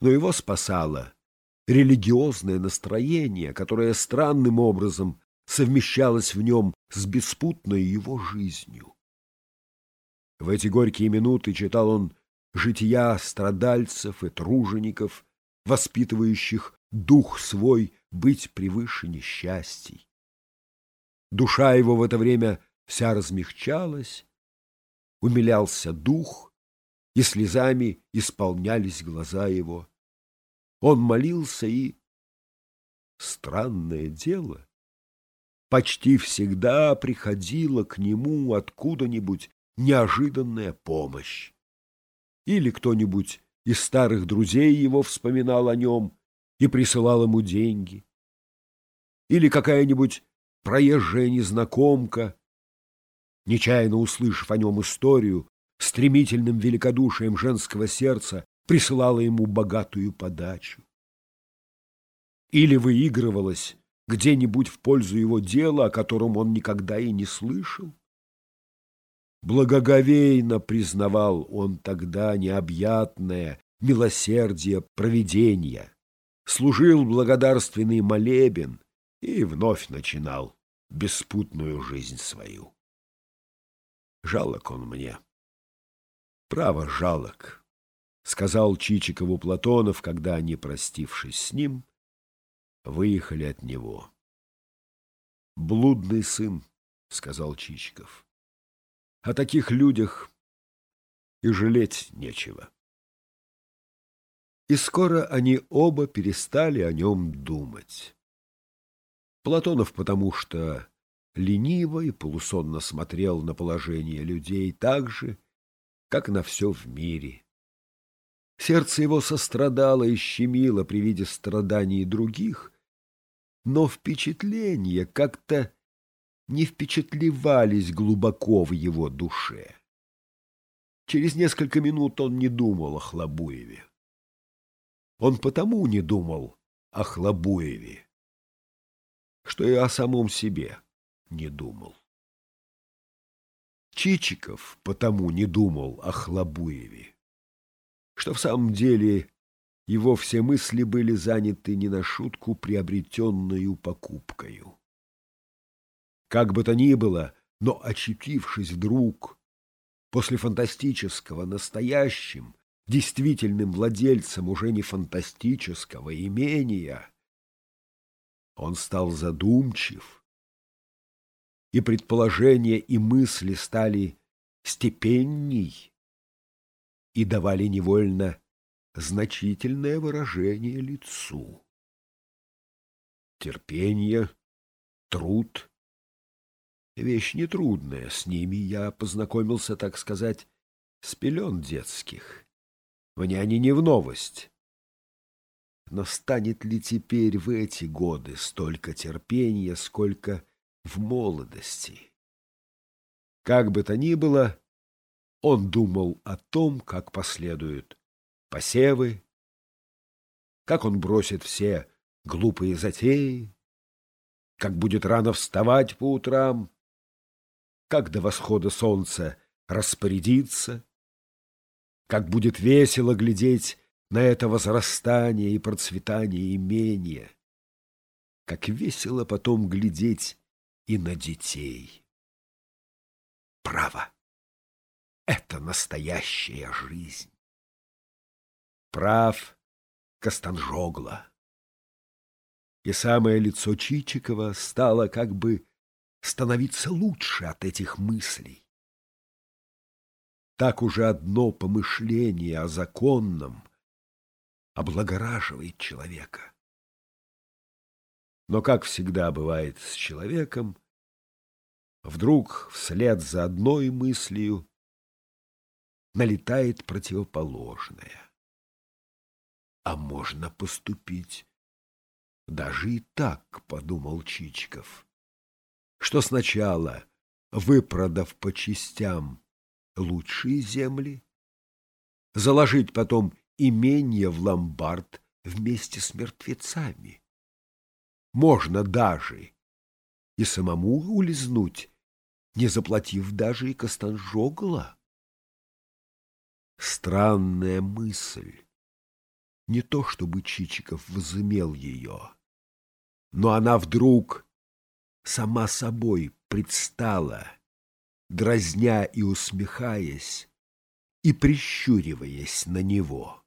но его спасало религиозное настроение, которое странным образом совмещалось в нем с беспутной его жизнью. В эти горькие минуты читал он жития страдальцев и тружеников, воспитывающих дух свой быть превыше несчастий. Душа его в это время вся размягчалась, умилялся дух, и слезами исполнялись глаза его. Он молился и... Странное дело, почти всегда приходила к нему откуда-нибудь неожиданная помощь. Или кто-нибудь из старых друзей его вспоминал о нем и присылал ему деньги. Или какая-нибудь проезжая незнакомка, нечаянно услышав о нем историю, стремительным великодушием женского сердца присылала ему богатую подачу. Или выигрывалась где-нибудь в пользу его дела, о котором он никогда и не слышал. Благоговейно признавал он тогда необъятное милосердие провидения, служил благодарственный молебен и вновь начинал беспутную жизнь свою. Жалок он мне. Право, жалок, — сказал Чичикову Платонов, когда они, простившись с ним, выехали от него. «Блудный сын», — сказал Чичиков. «О таких людях и жалеть нечего». И скоро они оба перестали о нем думать. Платонов потому что лениво и полусонно смотрел на положение людей так же, как на все в мире. Сердце его сострадало и щемило при виде страданий других, но впечатления как-то не впечатлевались глубоко в его душе. Через несколько минут он не думал о Хлобуеве. Он потому не думал о Хлобуеве, что и о самом себе не думал. Чичиков потому не думал о Хлобуеве, что в самом деле его все мысли были заняты не на шутку приобретенную покупкою. Как бы то ни было, но очутившись вдруг после фантастического настоящим, действительным владельцем уже не фантастического имения, он стал задумчив, и предположения и мысли стали степенней и давали невольно значительное выражение лицу. Терпение, труд — вещь нетрудная, с ними я познакомился, так сказать, с пелен детских. Мне они не в новость. Но станет ли теперь в эти годы столько терпения, сколько в молодости? Как бы то ни было, он думал о том, как последуют посевы, как он бросит все глупые затеи, как будет рано вставать по утрам, как до восхода солнца распорядиться, как будет весело глядеть на это возрастание и процветание имения, как весело потом глядеть и на детей. Право, это настоящая жизнь. Прав Костанжогла. И самое лицо Чичикова стало как бы становиться лучше от этих мыслей. Так уже одно помышление о законном облагораживает человека. Но, как всегда бывает с человеком, вдруг вслед за одной мыслью налетает противоположное а можно поступить. Даже и так, — подумал Чичиков, — что сначала, выпродав по частям лучшие земли, заложить потом имение в ломбард вместе с мертвецами. Можно даже и самому улизнуть, не заплатив даже и Костанжогла. Странная мысль Не то чтобы Чичиков возымел ее, но она вдруг сама собой предстала, дразня и усмехаясь, и прищуриваясь на него.